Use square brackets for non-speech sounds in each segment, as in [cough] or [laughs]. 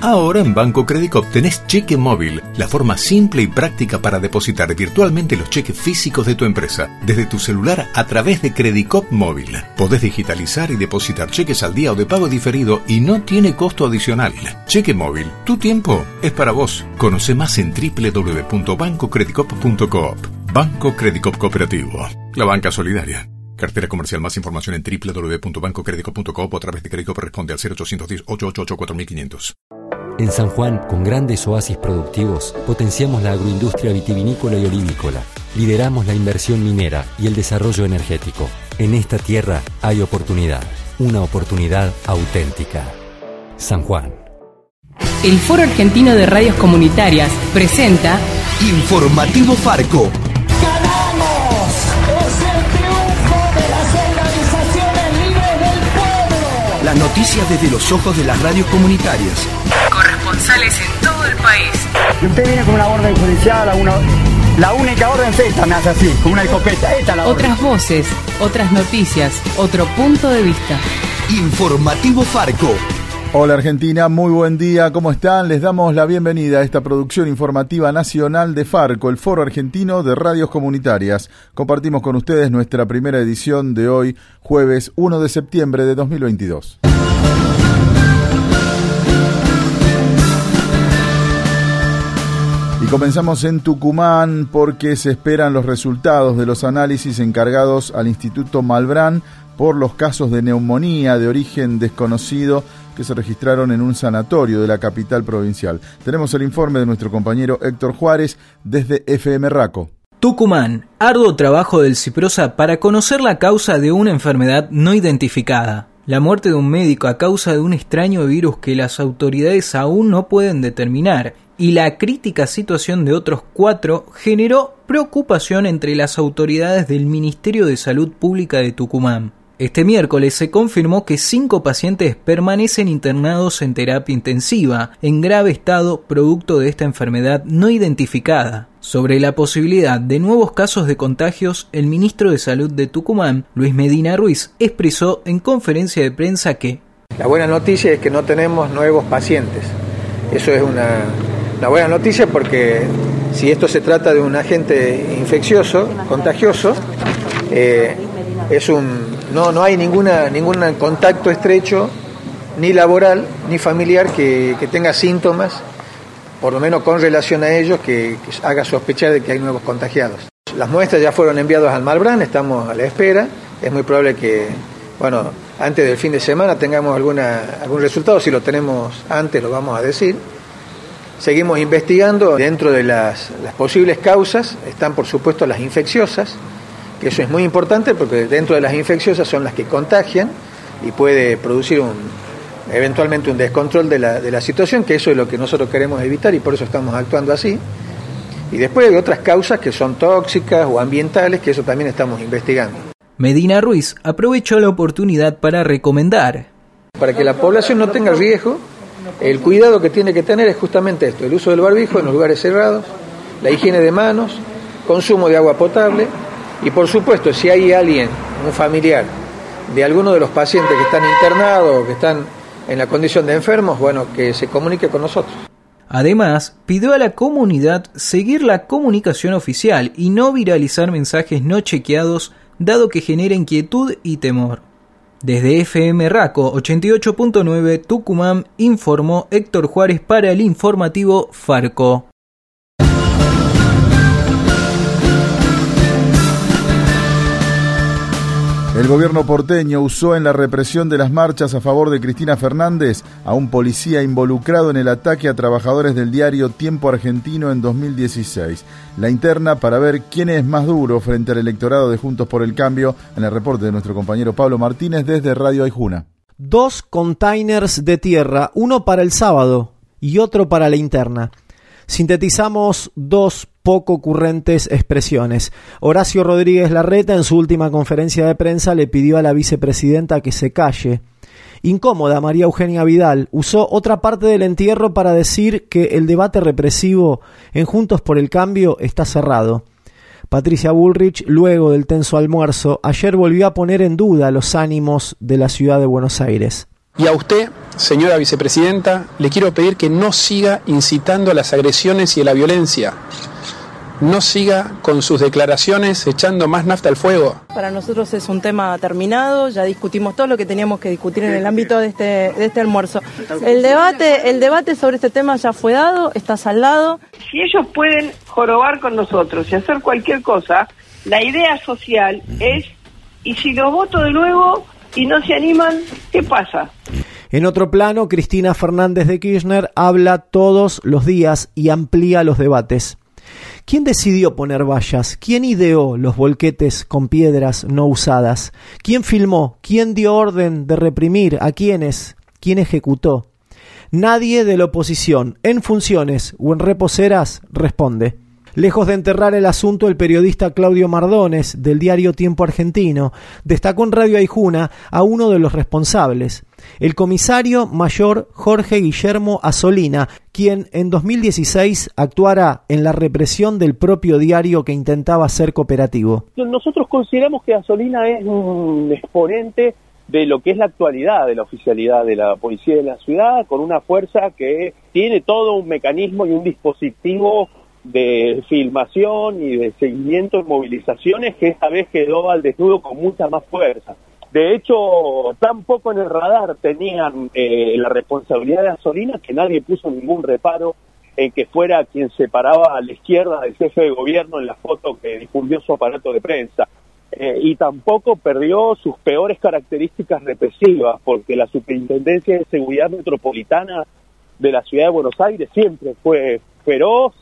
Ahora en Banco Crédico tenés cheque móvil, la forma simple y práctica para depositar virtualmente los cheques físicos de tu empresa, desde tu celular a través de Credicop Móvil. Podés digitalizar y depositar cheques al día o de pago diferido y no tiene costo adicional. Cheque móvil, tu tiempo es para vos. Conoce más en www.bancocredicop.coop. Banco Credicop Cooperativo. La banca solidaria. Cartera comercial. Más información en www.bancocredico.coop o a través de crédito responde al 0810-888-4500. En San Juan, con grandes oasis productivos, potenciamos la agroindustria vitivinícola y olivícola. Lideramos la inversión minera y el desarrollo energético. En esta tierra hay oportunidad, una oportunidad auténtica. San Juan. El Foro Argentino de Radios Comunitarias presenta Informativo Farco. ¡Ganamos! ¡Es el triunfo de las organizaciones libres del pueblo! Las noticias desde los ojos de las radios comunitarias. Corresponsales en todo el país. Y usted viene con una orden judicial, una, la única orden es esta, me hace así, con una escopeta. Esta es la orden. Otras voces, otras noticias, otro punto de vista. Informativo Farco. Hola Argentina, muy buen día, ¿cómo están? Les damos la bienvenida a esta producción informativa nacional de Farco, el Foro Argentino de Radios Comunitarias. Compartimos con ustedes nuestra primera edición de hoy, jueves 1 de septiembre de 2022. Comenzamos en Tucumán porque se esperan los resultados de los análisis encargados al Instituto Malbrán por los casos de neumonía de origen desconocido que se registraron en un sanatorio de la capital provincial. Tenemos el informe de nuestro compañero Héctor Juárez desde FM Raco. Tucumán, arduo trabajo del Ciprosa para conocer la causa de una enfermedad no identificada. La muerte de un médico a causa de un extraño virus que las autoridades aún no pueden determinar y la crítica situación de otros cuatro generó preocupación entre las autoridades del Ministerio de Salud Pública de Tucumán. Este miércoles se confirmó que cinco pacientes permanecen internados en terapia intensiva, en grave estado producto de esta enfermedad no identificada. Sobre la posibilidad de nuevos casos de contagios, el ministro de Salud de Tucumán, Luis Medina Ruiz, expresó en conferencia de prensa que La buena noticia es que no tenemos nuevos pacientes. Eso es una, una buena noticia porque si esto se trata de un agente infeccioso, contagioso, eh, es un, no, no hay ninguna, ningún contacto estrecho, ni laboral, ni familiar, que, que tenga síntomas, por lo menos con relación a ellos, que, que haga sospechar de que hay nuevos contagiados. Las muestras ya fueron enviadas al Malbrán, estamos a la espera. Es muy probable que, bueno, antes del fin de semana tengamos alguna, algún resultado. Si lo tenemos antes, lo vamos a decir. Seguimos investigando. Dentro de las, las posibles causas están, por supuesto, las infecciosas, que eso es muy importante porque dentro de las infecciosas son las que contagian y puede producir un, eventualmente un descontrol de la, de la situación, que eso es lo que nosotros queremos evitar y por eso estamos actuando así. Y después hay otras causas que son tóxicas o ambientales, que eso también estamos investigando. Medina Ruiz aprovechó la oportunidad para recomendar. Para que la población no tenga riesgo, el cuidado que tiene que tener es justamente esto, el uso del barbijo en los lugares cerrados, la higiene de manos, consumo de agua potable y por supuesto si hay alguien, un familiar, de alguno de los pacientes que están internados o que están en la condición de enfermos, bueno, que se comunique con nosotros. Además, pidió a la comunidad seguir la comunicación oficial y no viralizar mensajes no chequeados, dado que genera inquietud y temor. Desde FM Raco 88.9 Tucumán informó Héctor Juárez para el informativo Farco. El gobierno porteño usó en la represión de las marchas a favor de Cristina Fernández a un policía involucrado en el ataque a trabajadores del diario Tiempo Argentino en 2016. La interna para ver quién es más duro frente al electorado de Juntos por el Cambio en el reporte de nuestro compañero Pablo Martínez desde Radio Aijuna. Dos containers de tierra, uno para el sábado y otro para la interna. Sintetizamos dos poco ocurrentes expresiones. Horacio Rodríguez Larreta en su última conferencia de prensa le pidió a la vicepresidenta que se calle. Incómoda, María Eugenia Vidal usó otra parte del entierro para decir que el debate represivo en Juntos por el Cambio está cerrado. Patricia Bullrich, luego del tenso almuerzo, ayer volvió a poner en duda los ánimos de la ciudad de Buenos Aires. Y a usted, señora vicepresidenta, le quiero pedir que no siga incitando a las agresiones y a la violencia no siga con sus declaraciones echando más nafta al fuego. Para nosotros es un tema terminado, ya discutimos todo lo que teníamos que discutir en el ámbito de este, de este almuerzo. El debate, el debate sobre este tema ya fue dado, está saldado. Si ellos pueden jorobar con nosotros y hacer cualquier cosa, la idea social es, y si los voto de nuevo y no se animan, ¿qué pasa? En otro plano, Cristina Fernández de Kirchner habla todos los días y amplía los debates. ¿Quién decidió poner vallas? ¿Quién ideó los volquetes con piedras no usadas? ¿Quién filmó? ¿Quién dio orden de reprimir? ¿A quiénes? ¿Quién ejecutó? Nadie de la oposición, en funciones o en reposeras, responde. Lejos de enterrar el asunto, el periodista Claudio Mardones, del diario Tiempo Argentino, destacó en Radio Aijuna a uno de los responsables, el comisario mayor Jorge Guillermo Asolina, quien en 2016 actuara en la represión del propio diario que intentaba ser cooperativo. Nosotros consideramos que Asolina es un exponente de lo que es la actualidad de la oficialidad de la policía de la ciudad, con una fuerza que tiene todo un mecanismo y un dispositivo de filmación y de seguimiento y movilizaciones que esta vez quedó al desnudo con mucha más fuerza. De hecho, tampoco en el radar tenían eh, la responsabilidad de Asolina que nadie puso ningún reparo en que fuera quien se paraba a la izquierda del jefe de gobierno en la foto que difundió su aparato de prensa. Eh, y tampoco perdió sus peores características represivas, porque la Superintendencia de Seguridad Metropolitana de la Ciudad de Buenos Aires siempre fue feroz,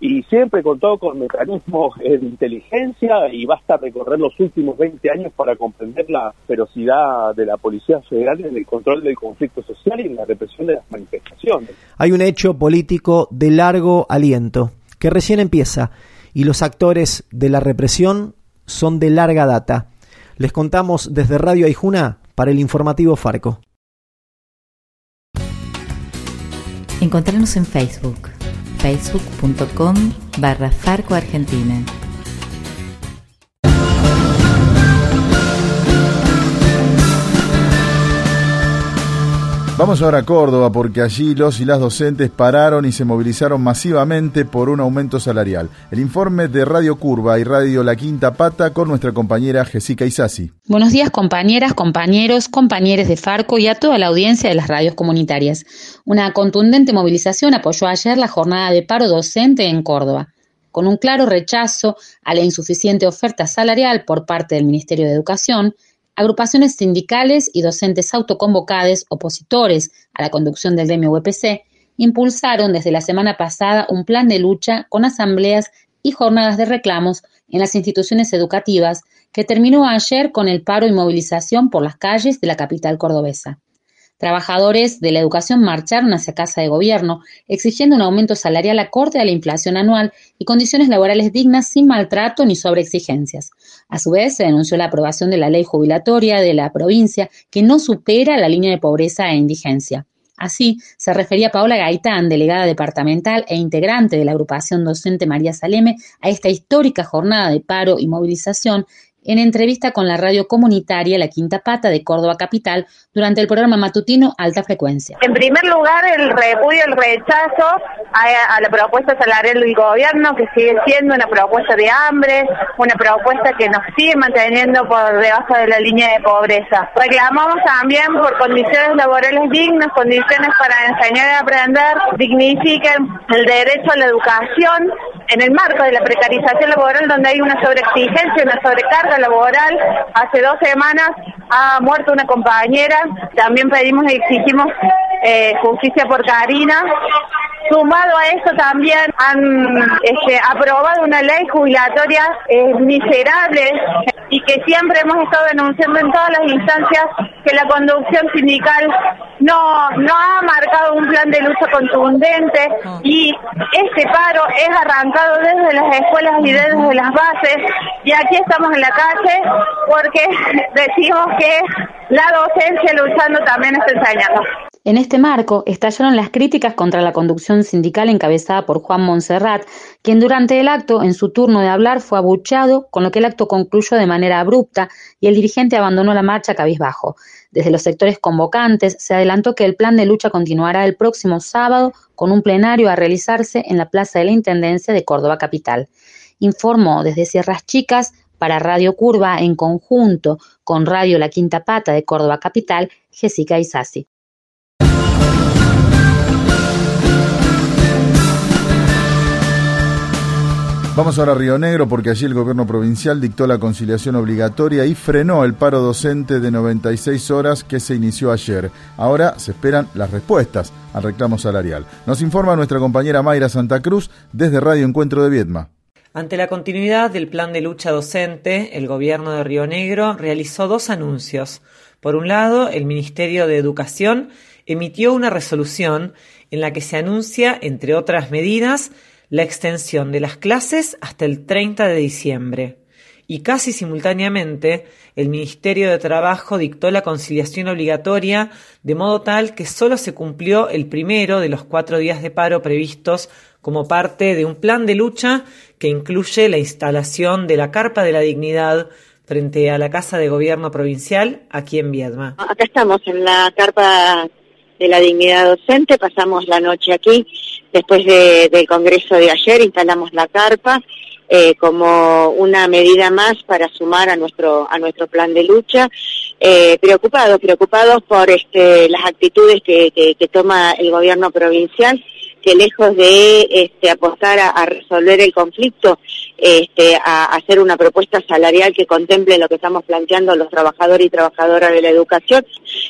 y siempre contó con mecanismos de inteligencia y basta recorrer los últimos 20 años para comprender la ferocidad de la Policía Federal en el control del conflicto social y en la represión de las manifestaciones. Hay un hecho político de largo aliento que recién empieza y los actores de la represión son de larga data. Les contamos desde Radio Aijuna para el informativo Farco. Encontrarnos en Facebook facebook.com barra Farco Argentina. Vamos ahora a Córdoba porque allí los y las docentes pararon y se movilizaron masivamente por un aumento salarial. El informe de Radio Curva y Radio La Quinta Pata con nuestra compañera Jessica Isasi. Buenos días compañeras, compañeros, compañeros de Farco y a toda la audiencia de las radios comunitarias. Una contundente movilización apoyó ayer la jornada de paro docente en Córdoba con un claro rechazo a la insuficiente oferta salarial por parte del Ministerio de Educación, agrupaciones sindicales y docentes autoconvocados opositores a la conducción del gremio UPC impulsaron desde la semana pasada un plan de lucha con asambleas y jornadas de reclamos en las instituciones educativas que terminó ayer con el paro y movilización por las calles de la capital cordobesa. Trabajadores de la educación marcharon hacia Casa de Gobierno exigiendo un aumento salarial acorde a la inflación anual y condiciones laborales dignas sin maltrato ni sobreexigencias. A su vez, se denunció la aprobación de la ley jubilatoria de la provincia que no supera la línea de pobreza e indigencia. Así se refería Paola Gaitán, delegada departamental e integrante de la agrupación docente María Saleme, a esta histórica jornada de paro y movilización en entrevista con la radio comunitaria La Quinta Pata de Córdoba Capital durante el programa matutino Alta Frecuencia. En primer lugar, el repudio, el rechazo a, la propuesta salarial del gobierno, que sigue siendo una propuesta de hambre, una propuesta que nos sigue manteniendo por debajo de la línea de pobreza. Reclamamos también por condiciones laborales dignas, condiciones para enseñar y aprender, dignifiquen el derecho a la educación en el marco de la precarización laboral donde hay una sobreexigencia, una sobrecarga laboral. Hace dos semanas ha muerto una compañera. También pedimos y exigimos eh, justicia por Karina. Sumado a eso también han este, aprobado una ley jubilatoria eh, miserable y que siempre hemos estado denunciando en todas las instancias que la conducción sindical no, no ha marcado un plan de lucha contundente y este paro es arrancado desde las escuelas y desde las bases y aquí estamos en la calle porque [laughs] decimos que la docencia luchando también está enseñando. En este marco estallaron las críticas contra la conducción sindical encabezada por Juan Monserrat, quien durante el acto, en su turno de hablar, fue abucheado, con lo que el acto concluyó de manera abrupta y el dirigente abandonó la marcha cabizbajo. Desde los sectores convocantes se adelantó que el plan de lucha continuará el próximo sábado con un plenario a realizarse en la Plaza de la Intendencia de Córdoba Capital. Informó desde Sierras Chicas para Radio Curva en conjunto con Radio La Quinta Pata de Córdoba Capital, Jessica Isasi. Vamos ahora a Río Negro porque allí el gobierno provincial dictó la conciliación obligatoria y frenó el paro docente de 96 horas que se inició ayer. Ahora se esperan las respuestas al reclamo salarial. Nos informa nuestra compañera Mayra Santa Cruz desde Radio Encuentro de Viedma. Ante la continuidad del plan de lucha docente, el gobierno de Río Negro realizó dos anuncios. Por un lado, el Ministerio de Educación emitió una resolución en la que se anuncia, entre otras medidas, la extensión de las clases hasta el 30 de diciembre. Y casi simultáneamente, el Ministerio de Trabajo dictó la conciliación obligatoria de modo tal que solo se cumplió el primero de los cuatro días de paro previstos como parte de un plan de lucha que incluye la instalación de la Carpa de la Dignidad frente a la Casa de Gobierno Provincial aquí en Viedma. Acá estamos en la Carpa de la Dignidad Docente, pasamos la noche aquí Después del Congreso de ayer instalamos la carpa eh, como una medida más para sumar a nuestro a nuestro plan de lucha. Eh, preocupados, preocupados por este, las actitudes que, que toma el gobierno provincial que lejos de este, apostar a, resolver el conflicto, este, a, hacer una propuesta salarial que contemple lo que estamos planteando los trabajadores y trabajadoras de la educación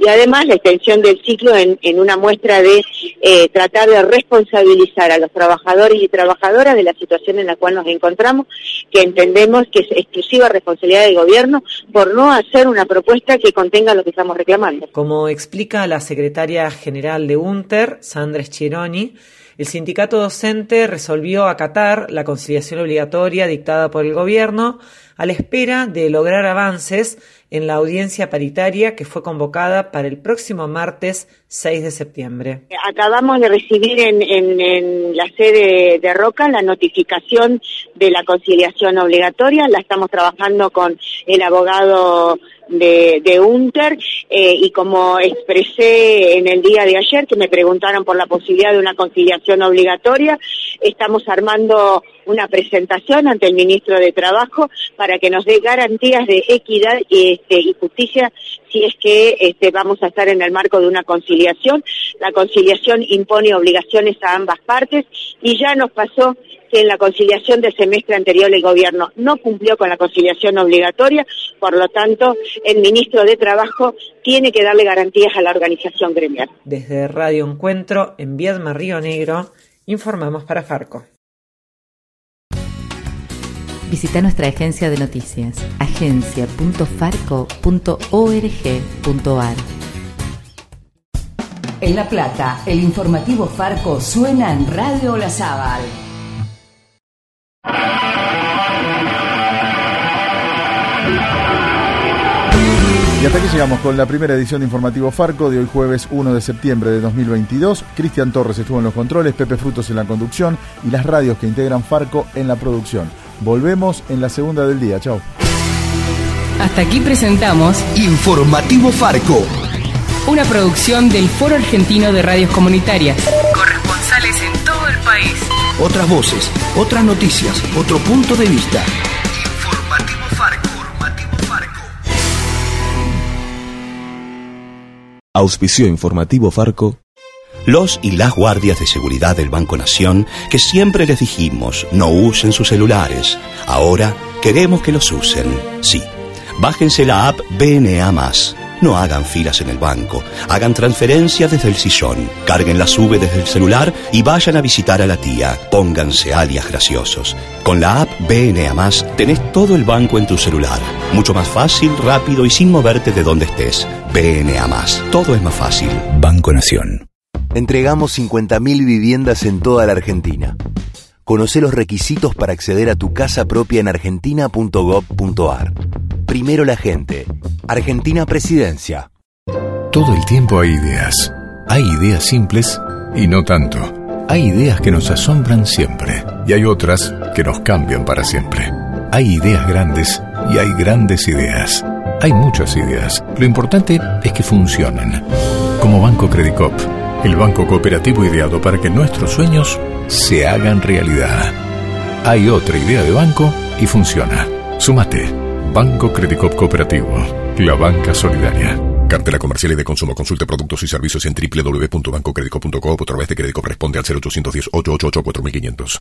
y además la extensión del ciclo en, una muestra de eh, tratar de responsabilizar a los trabajadores y trabajadoras de la situación en la cual nos encontramos, que entendemos que es exclusiva responsabilidad del gobierno por no hacer una propuesta que contenga lo que estamos reclamando. Como explica la secretaria general de UNTER, Sandra Schironi, el sindicato docente resolvió acatar la conciliación obligatoria dictada por el gobierno a la espera de lograr avances en la audiencia paritaria que fue convocada para el próximo martes 6 de septiembre. Acabamos de recibir en, la sede de Roca la notificación de la conciliación obligatoria, la estamos trabajando con el abogado de, de UNTER eh, y como expresé en el día de ayer que me preguntaron por la posibilidad de una conciliación obligatoria, estamos armando una presentación ante el ministro de Trabajo para que nos dé garantías de equidad y, este, y justicia si es que este, vamos a estar en el marco de una conciliación. La conciliación impone obligaciones a ambas partes y ya nos pasó que en la conciliación del semestre anterior el gobierno no cumplió con la conciliación obligatoria, por lo tanto el ministro de Trabajo tiene que darle garantías a la organización gremial. Desde Radio Encuentro en Viedma, Río Negro, informamos para Farco. Visita nuestra agencia de noticias, agencia.farco.org.ar. En La Plata, el informativo Farco suena en Radio Olazábal. Y hasta aquí llegamos con la primera edición de Informativo Farco de hoy jueves 1 de septiembre de 2022. Cristian Torres estuvo en los controles, Pepe Frutos en la conducción y las radios que integran Farco en la producción. Volvemos en la segunda del día. Chao. Hasta aquí presentamos Informativo Farco. Una producción del Foro Argentino de Radios Comunitarias. Corresponsales en todo el país. Otras voces, otras noticias, otro punto de vista. Auspicio informativo Farco. Los y las guardias de seguridad del Banco Nación, que siempre les dijimos no usen sus celulares, ahora queremos que los usen. Sí, bájense la app BNA No hagan filas en el banco, hagan transferencias desde el sillón, carguen la sube desde el celular y vayan a visitar a la tía. Pónganse alias graciosos. Con la app BNA tenés todo el banco en tu celular. Mucho más fácil, rápido y sin moverte de donde estés. BNA Más. Todo es más fácil. Banco Nación. Entregamos 50.000 viviendas en toda la Argentina. Conoce los requisitos para acceder a tu casa propia en argentina.gov.ar. Primero la gente. Argentina Presidencia. Todo el tiempo hay ideas. Hay ideas simples y no tanto. Hay ideas que nos asombran siempre y hay otras que nos cambian para siempre. Hay ideas grandes y hay grandes ideas. Hay muchas ideas. Lo importante es que funcionen. Como Banco Credicop, el banco cooperativo ideado para que nuestros sueños se hagan realidad. Hay otra idea de banco y funciona. Sumate. Banco Credicop Cooperativo. La banca solidaria. Cartela comercial y de consumo. Consulte productos y servicios en www.bancocredico.com o a través de crédito corresponde al 0810 888 4500.